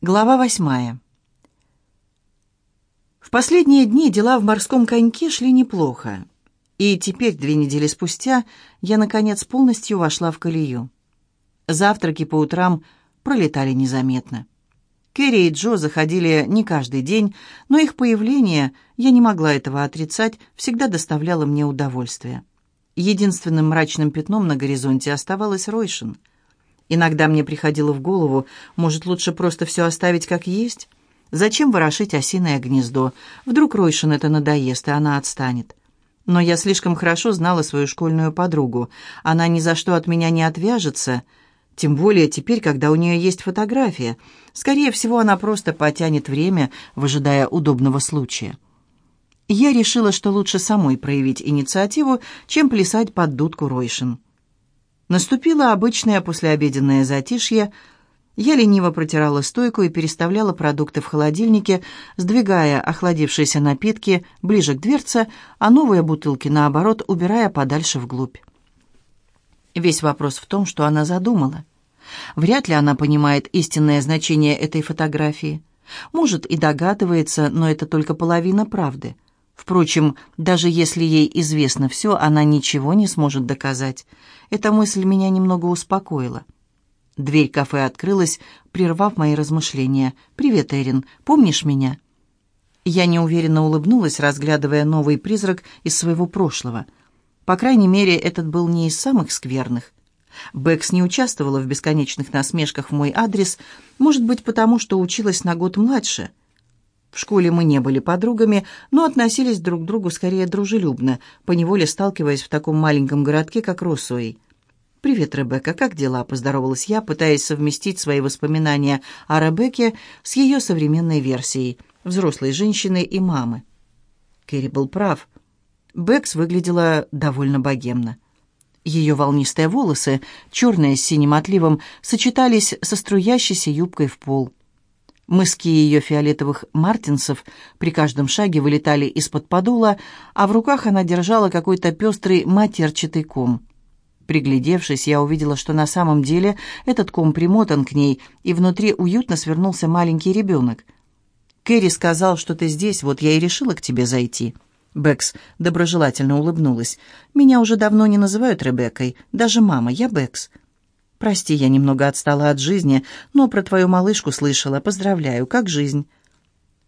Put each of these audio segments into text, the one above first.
Глава восьмая. В последние дни дела в морском коньке шли неплохо, и теперь, две недели спустя, я, наконец, полностью вошла в колею. Завтраки по утрам пролетали незаметно. Кэрри и Джо заходили не каждый день, но их появление, я не могла этого отрицать, всегда доставляло мне удовольствие. Единственным мрачным пятном на горизонте оставалась Ройшин — Иногда мне приходило в голову, может, лучше просто все оставить как есть? Зачем ворошить осиное гнездо? Вдруг Ройшин это надоест, и она отстанет. Но я слишком хорошо знала свою школьную подругу. Она ни за что от меня не отвяжется, тем более теперь, когда у нее есть фотография. Скорее всего, она просто потянет время, выжидая удобного случая. Я решила, что лучше самой проявить инициативу, чем плясать под дудку Ройшин. Наступило обычное послеобеденное затишье. Я лениво протирала стойку и переставляла продукты в холодильнике, сдвигая охладившиеся напитки ближе к дверце, а новые бутылки, наоборот, убирая подальше вглубь. Весь вопрос в том, что она задумала. Вряд ли она понимает истинное значение этой фотографии. Может, и догадывается, но это только половина правды — Впрочем, даже если ей известно все, она ничего не сможет доказать. Эта мысль меня немного успокоила. Дверь кафе открылась, прервав мои размышления. «Привет, Эрин. Помнишь меня?» Я неуверенно улыбнулась, разглядывая новый призрак из своего прошлого. По крайней мере, этот был не из самых скверных. Бэкс не участвовала в бесконечных насмешках в мой адрес, может быть, потому что училась на год младше — в школе мы не были подругами, но относились друг к другу скорее дружелюбно, поневоле сталкиваясь в таком маленьком городке, как Росуэй. «Привет, Ребекка, как дела?» – поздоровалась я, пытаясь совместить свои воспоминания о Ребекке с ее современной версией – взрослой женщины и мамы. Кэрри был прав. Бэкс выглядела довольно богемно. Ее волнистые волосы, черные с синим отливом, сочетались со струящейся юбкой в пол – Мыски ее фиолетовых мартинсов при каждом шаге вылетали из-под подола, а в руках она держала какой-то пестрый матерчатый ком. Приглядевшись, я увидела, что на самом деле этот ком примотан к ней, и внутри уютно свернулся маленький ребенок. «Кэрри сказал, что ты здесь, вот я и решила к тебе зайти». Бэкс доброжелательно улыбнулась. «Меня уже давно не называют Ребеккой, даже мама, я Бэкс». «Прости, я немного отстала от жизни, но про твою малышку слышала. Поздравляю, как жизнь?»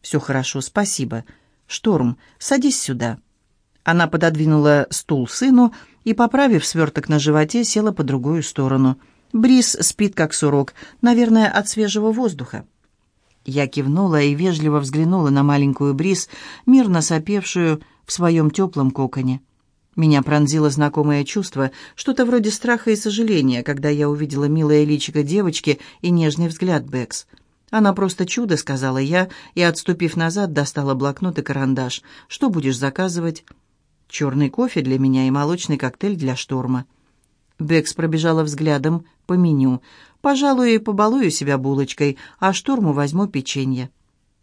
«Все хорошо, спасибо. Шторм, садись сюда». Она пододвинула стул сыну и, поправив сверток на животе, села по другую сторону. Брис спит, как сурок, наверное, от свежего воздуха. Я кивнула и вежливо взглянула на маленькую Брис, мирно сопевшую в своем теплом коконе. Меня пронзило знакомое чувство, что-то вроде страха и сожаления, когда я увидела милое личико девочки и нежный взгляд Бэкс. «Она просто чудо», — сказала я, и, отступив назад, достала блокнот и карандаш. «Что будешь заказывать?» «Черный кофе для меня и молочный коктейль для шторма». Бэкс пробежала взглядом по меню. «Пожалуй, побалую себя булочкой, а шторму возьму печенье».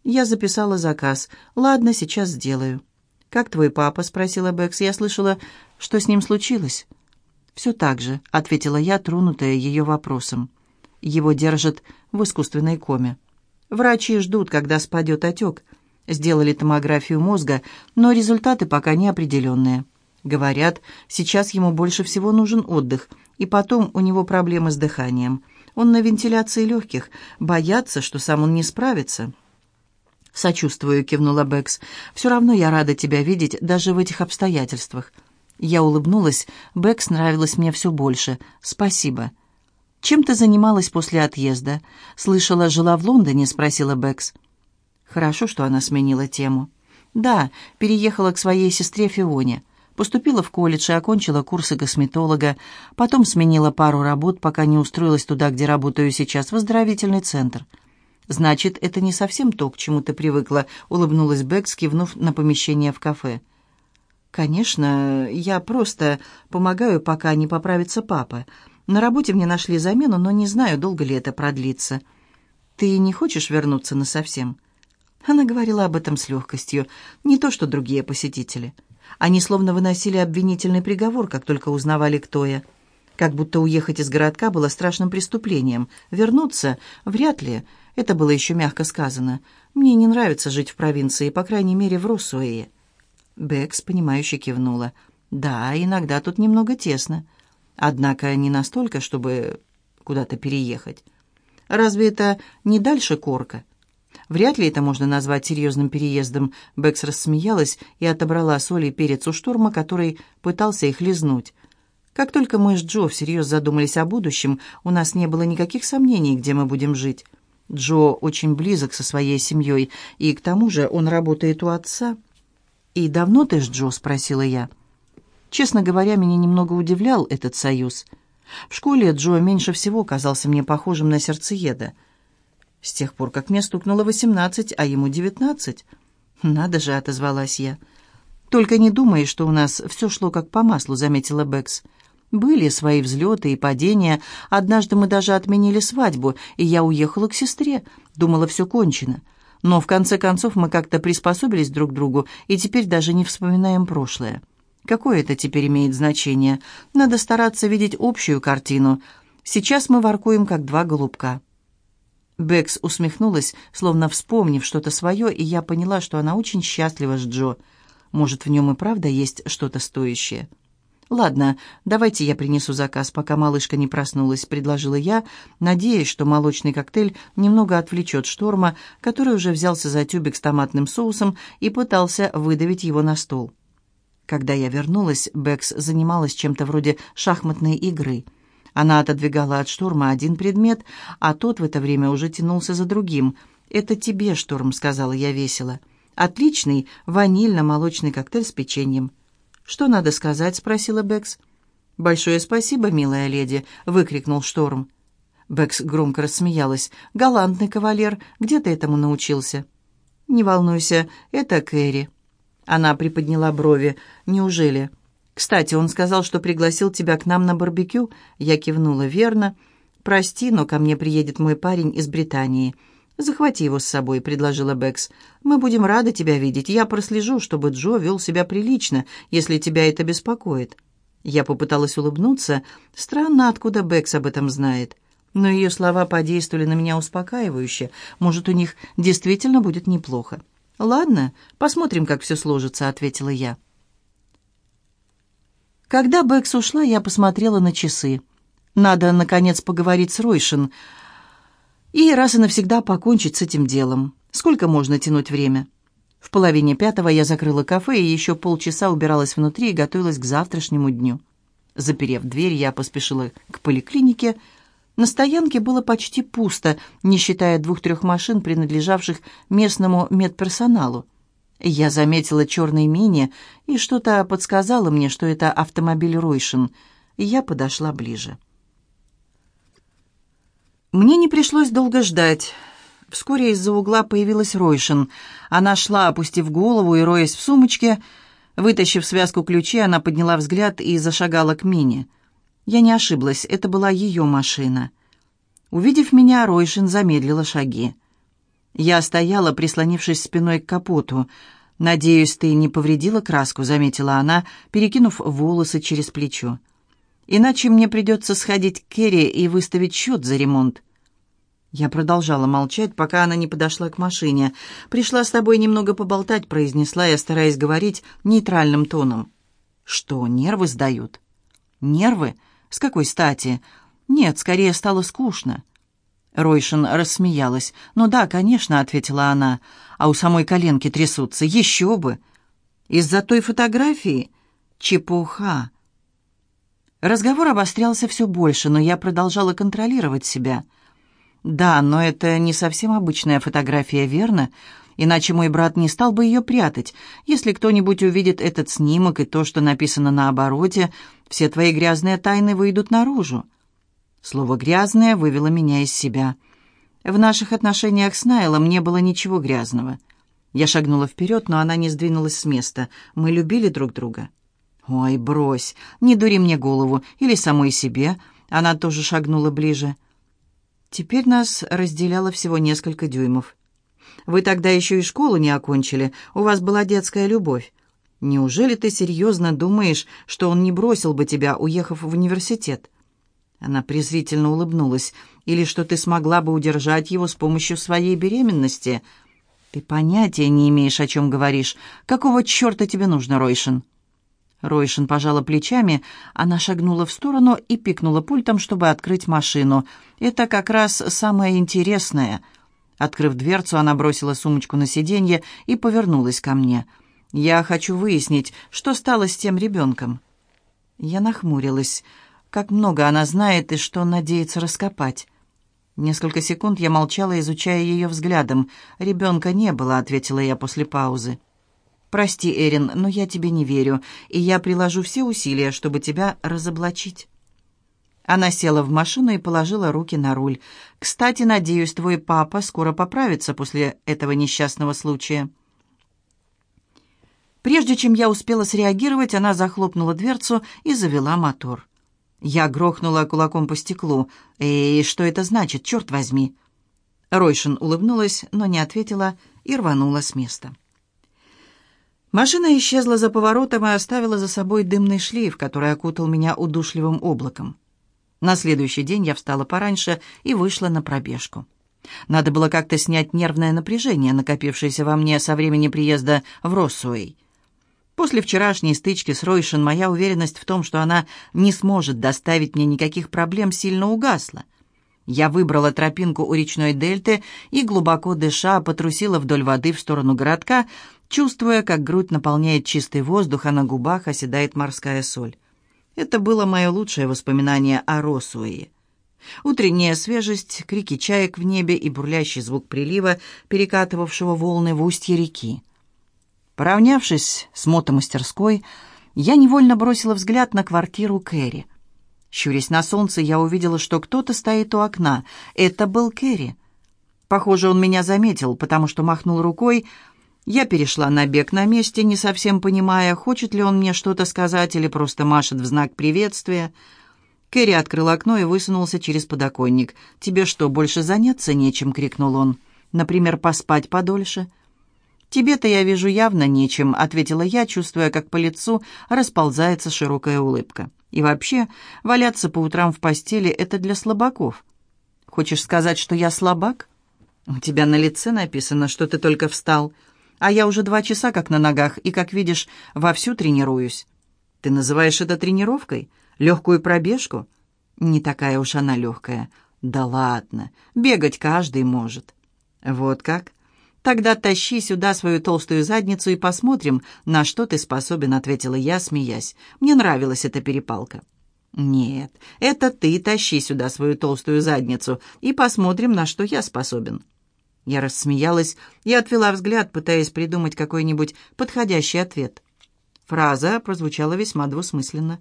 Я записала заказ. «Ладно, сейчас сделаю». «Как твой папа?» — спросила Бэкс. «Я слышала, что с ним случилось?» «Все так же», — ответила я, тронутая ее вопросом. «Его держат в искусственной коме. Врачи ждут, когда спадет отек. Сделали томографию мозга, но результаты пока не определенные. Говорят, сейчас ему больше всего нужен отдых, и потом у него проблемы с дыханием. Он на вентиляции легких, боятся, что сам он не справится». «Сочувствую», — кивнула Бэкс. «Все равно я рада тебя видеть даже в этих обстоятельствах». Я улыбнулась. Бэкс нравилась мне все больше. «Спасибо». «Чем ты занималась после отъезда?» «Слышала, жила в Лондоне?» — спросила Бэкс. Хорошо, что она сменила тему. «Да, переехала к своей сестре Фионе. Поступила в колледж и окончила курсы косметолога. Потом сменила пару работ, пока не устроилась туда, где работаю сейчас, в оздоровительный центр». «Значит, это не совсем то, к чему ты привыкла», — улыбнулась Бэкс, кивнув на помещение в кафе. «Конечно, я просто помогаю, пока не поправится папа. На работе мне нашли замену, но не знаю, долго ли это продлится. Ты не хочешь вернуться насовсем?» Она говорила об этом с легкостью, не то что другие посетители. Они словно выносили обвинительный приговор, как только узнавали, кто я. Как будто уехать из городка было страшным преступлением. Вернуться? Вряд ли. Это было еще мягко сказано. Мне не нравится жить в провинции, по крайней мере, в Росуэе. Бэкс, понимающе кивнула. «Да, иногда тут немного тесно. Однако не настолько, чтобы куда-то переехать. Разве это не дальше Корка?» Вряд ли это можно назвать серьезным переездом. Бэкс рассмеялась и отобрала соль и перец у шторма, который пытался их лизнуть. Как только мы с Джо всерьез задумались о будущем, у нас не было никаких сомнений, где мы будем жить. Джо очень близок со своей семьей, и к тому же он работает у отца. «И давно ты с Джо?» — спросила я. Честно говоря, меня немного удивлял этот союз. В школе Джо меньше всего казался мне похожим на сердцееда. С тех пор, как мне стукнуло восемнадцать, а ему девятнадцать. «Надо же», — отозвалась я. «Только не думай, что у нас все шло как по маслу», — заметила Бэкс. Были свои взлеты и падения. Однажды мы даже отменили свадьбу, и я уехала к сестре. Думала, все кончено. Но в конце концов мы как-то приспособились друг к другу, и теперь даже не вспоминаем прошлое. Какое это теперь имеет значение? Надо стараться видеть общую картину. Сейчас мы воркуем, как два голубка». Бэкс усмехнулась, словно вспомнив что-то свое, и я поняла, что она очень счастлива с Джо. Может, в нем и правда есть что-то стоящее. «Ладно, давайте я принесу заказ, пока малышка не проснулась», — предложила я, надеясь, что молочный коктейль немного отвлечет шторма, который уже взялся за тюбик с томатным соусом и пытался выдавить его на стол. Когда я вернулась, Бэкс занималась чем-то вроде шахматной игры. Она отодвигала от шторма один предмет, а тот в это время уже тянулся за другим. «Это тебе, шторм», — сказала я весело. «Отличный ванильно-молочный коктейль с печеньем». «Что надо сказать?» — спросила Бэкс. «Большое спасибо, милая леди!» — выкрикнул Шторм. Бэкс громко рассмеялась. «Галантный кавалер! Где ты этому научился?» «Не волнуйся, это Кэрри». Она приподняла брови. «Неужели?» «Кстати, он сказал, что пригласил тебя к нам на барбекю». Я кивнула. «Верно. Прости, но ко мне приедет мой парень из Британии. «Захвати его с собой», — предложила Бэкс. «Мы будем рады тебя видеть. Я прослежу, чтобы Джо вел себя прилично, если тебя это беспокоит». Я попыталась улыбнуться. Странно, откуда Бэкс об этом знает. Но ее слова подействовали на меня успокаивающе. Может, у них действительно будет неплохо. «Ладно, посмотрим, как все сложится», — ответила я. Когда Бэкс ушла, я посмотрела на часы. «Надо, наконец, поговорить с Ройшин», — и раз и навсегда покончить с этим делом. Сколько можно тянуть время? В половине пятого я закрыла кафе и еще полчаса убиралась внутри и готовилась к завтрашнему дню. Заперев дверь, я поспешила к поликлинике. На стоянке было почти пусто, не считая двух-трех машин, принадлежавших местному медперсоналу. Я заметила черный мини, и что-то подсказало мне, что это автомобиль Ройшин. Я подошла ближе. Мне не пришлось долго ждать. Вскоре из-за угла появилась Ройшин. Она шла, опустив голову и роясь в сумочке. Вытащив связку ключей, она подняла взгляд и зашагала к Мине. Я не ошиблась, это была ее машина. Увидев меня, Ройшин замедлила шаги. Я стояла, прислонившись спиной к капоту. «Надеюсь, ты не повредила краску», — заметила она, перекинув волосы через плечо. Иначе мне придется сходить к Керри и выставить счет за ремонт». Я продолжала молчать, пока она не подошла к машине. «Пришла с тобой немного поболтать», — произнесла я, стараясь говорить нейтральным тоном. «Что, нервы сдают?» «Нервы? С какой стати?» «Нет, скорее стало скучно». Ройшин рассмеялась. «Ну да, конечно», — ответила она. «А у самой коленки трясутся. Еще бы!» «Из-за той фотографии?» «Чепуха!» Разговор обострялся все больше, но я продолжала контролировать себя. «Да, но это не совсем обычная фотография, верно? Иначе мой брат не стал бы ее прятать. Если кто-нибудь увидит этот снимок и то, что написано на обороте, все твои грязные тайны выйдут наружу». Слово «грязное» вывело меня из себя. В наших отношениях с Найлом не было ничего грязного. Я шагнула вперед, но она не сдвинулась с места. Мы любили друг друга. «Ой, брось, не дури мне голову, или самой себе». Она тоже шагнула ближе. Теперь нас разделяло всего несколько дюймов. «Вы тогда еще и школу не окончили, у вас была детская любовь. Неужели ты серьезно думаешь, что он не бросил бы тебя, уехав в университет?» Она презрительно улыбнулась. «Или что ты смогла бы удержать его с помощью своей беременности?» «Ты понятия не имеешь, о чем говоришь. Какого черта тебе нужно, Ройшин?» Ройшин пожала плечами, она шагнула в сторону и пикнула пультом, чтобы открыть машину. «Это как раз самое интересное». Открыв дверцу, она бросила сумочку на сиденье и повернулась ко мне. «Я хочу выяснить, что стало с тем ребенком». Я нахмурилась. Как много она знает и что надеется раскопать. Несколько секунд я молчала, изучая ее взглядом. «Ребенка не было», — ответила я после паузы. «Прости, Эрин, но я тебе не верю, и я приложу все усилия, чтобы тебя разоблачить». Она села в машину и положила руки на руль. «Кстати, надеюсь, твой папа скоро поправится после этого несчастного случая». Прежде чем я успела среагировать, она захлопнула дверцу и завела мотор. Я грохнула кулаком по стеклу. «Эй, что это значит, черт возьми?» Ройшин улыбнулась, но не ответила и рванула с места. Машина исчезла за поворотом и оставила за собой дымный шлейф, который окутал меня удушливым облаком. На следующий день я встала пораньше и вышла на пробежку. Надо было как-то снять нервное напряжение, накопившееся во мне со времени приезда в Россуэй. После вчерашней стычки с Ройшин моя уверенность в том, что она не сможет доставить мне никаких проблем, сильно угасла. Я выбрала тропинку у речной дельты и, глубоко дыша, потрусила вдоль воды в сторону городка, чувствуя, как грудь наполняет чистый воздух, а на губах оседает морская соль. Это было мое лучшее воспоминание о Росуэе. Утренняя свежесть, крики чаек в небе и бурлящий звук прилива, перекатывавшего волны в устье реки. Поравнявшись с мотомастерской, я невольно бросила взгляд на квартиру Кэрри. Щурясь на солнце, я увидела, что кто-то стоит у окна. Это был Кэрри. Похоже, он меня заметил, потому что махнул рукой, я перешла на бег на месте, не совсем понимая, хочет ли он мне что-то сказать или просто машет в знак приветствия. Кэрри открыл окно и высунулся через подоконник. «Тебе что, больше заняться нечем?» — крикнул он. «Например, поспать подольше?» «Тебе-то, я вижу, явно нечем», — ответила я, чувствуя, как по лицу расползается широкая улыбка. «И вообще, валяться по утрам в постели — это для слабаков». «Хочешь сказать, что я слабак?» «У тебя на лице написано, что ты только встал». А я уже два часа как на ногах и, как видишь, вовсю тренируюсь. Ты называешь это тренировкой? Легкую пробежку? Не такая уж она легкая. Да ладно, бегать каждый может. Вот как? Тогда тащи сюда свою толстую задницу и посмотрим, на что ты способен, ответила я, смеясь. Мне нравилась эта перепалка. Нет, это ты тащи сюда свою толстую задницу и посмотрим, на что я способен. Я рассмеялась и отвела взгляд, пытаясь придумать какой-нибудь подходящий ответ. Фраза прозвучала весьма двусмысленно.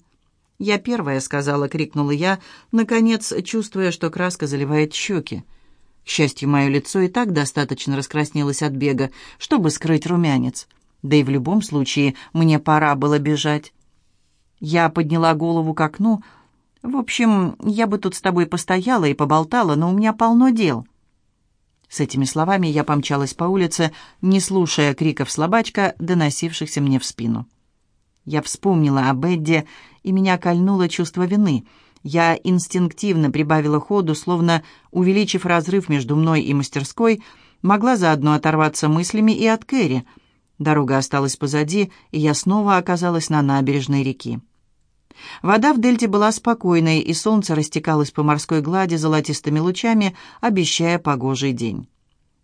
«Я первая», — сказала, — крикнула я, наконец, чувствуя, что краска заливает щеки. К счастью, мое лицо и так достаточно раскраснелось от бега, чтобы скрыть румянец. Да и в любом случае мне пора было бежать. Я подняла голову к окну. «В общем, я бы тут с тобой постояла и поболтала, но у меня полно дел». С этими словами я помчалась по улице, не слушая криков слабачка, доносившихся мне в спину. Я вспомнила об Эдде, и меня кольнуло чувство вины. Я инстинктивно прибавила ходу, словно, увеличив разрыв между мной и мастерской, могла заодно оторваться мыслями и от Кэрри. Дорога осталась позади, и я снова оказалась на набережной реки. Вода в дельте была спокойной, и солнце растекалось по морской глади золотистыми лучами, обещая погожий день.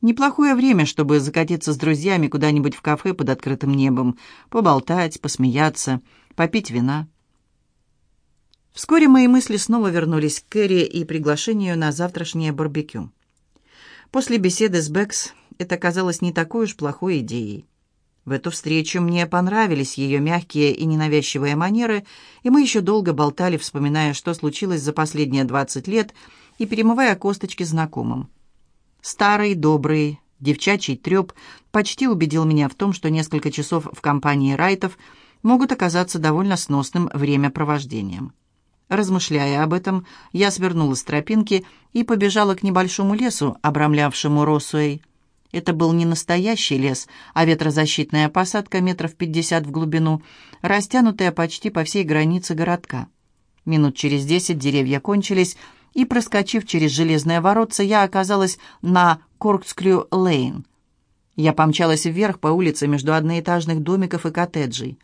Неплохое время, чтобы закатиться с друзьями куда-нибудь в кафе под открытым небом, поболтать, посмеяться, попить вина. Вскоре мои мысли снова вернулись к Кэрри и приглашению на завтрашнее барбекю. После беседы с Бэкс это казалось не такой уж плохой идеей. В эту встречу мне понравились ее мягкие и ненавязчивые манеры, и мы еще долго болтали, вспоминая, что случилось за последние двадцать лет, и перемывая косточки знакомым. Старый, добрый, девчачий треп почти убедил меня в том, что несколько часов в компании Райтов могут оказаться довольно сносным времяпровождением. Размышляя об этом, я свернула с тропинки и побежала к небольшому лесу, обрамлявшему Росуэй. Это был не настоящий лес, а ветрозащитная посадка метров пятьдесят в глубину, растянутая почти по всей границе городка. Минут через десять деревья кончились, и, проскочив через железное воротце, я оказалась на Коркскрю-Лейн. Я помчалась вверх по улице между одноэтажных домиков и коттеджей.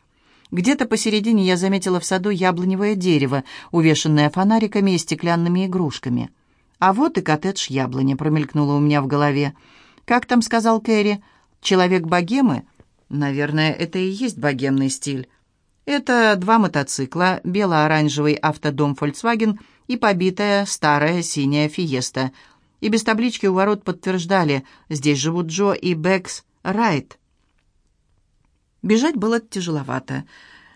Где-то посередине я заметила в саду яблоневое дерево, увешанное фонариками и стеклянными игрушками. А вот и коттедж яблони промелькнуло у меня в голове. «Как там?» — сказал Кэрри. «Человек богемы?» «Наверное, это и есть богемный стиль». Это два мотоцикла, бело-оранжевый автодом Volkswagen и побитая старая синяя Фиеста. И без таблички у ворот подтверждали, здесь живут Джо и Бэкс Райт. Бежать было тяжеловато.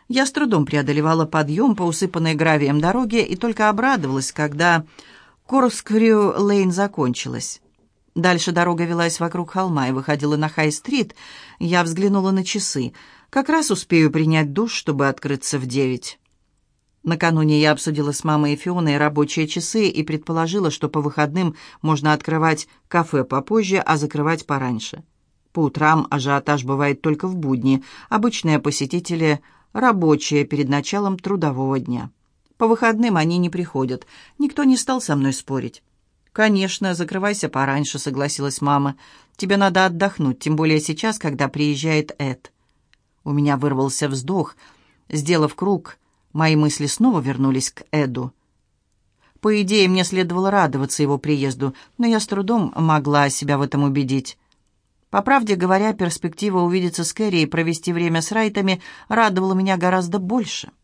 Я с трудом преодолевала подъем по усыпанной гравием дороге и только обрадовалась, когда Корскрю Лейн закончилась. Дальше дорога велась вокруг холма и выходила на Хай-стрит. Я взглянула на часы. Как раз успею принять душ, чтобы открыться в девять. Накануне я обсудила с мамой и Фионой рабочие часы и предположила, что по выходным можно открывать кафе попозже, а закрывать пораньше. По утрам ажиотаж бывает только в будни. Обычные посетители – рабочие перед началом трудового дня. По выходным они не приходят. Никто не стал со мной спорить. «Конечно, закрывайся пораньше», — согласилась мама. «Тебе надо отдохнуть, тем более сейчас, когда приезжает Эд». У меня вырвался вздох. Сделав круг, мои мысли снова вернулись к Эду. По идее, мне следовало радоваться его приезду, но я с трудом могла себя в этом убедить. По правде говоря, перспектива увидеться с Кэрри и провести время с Райтами радовала меня гораздо больше. —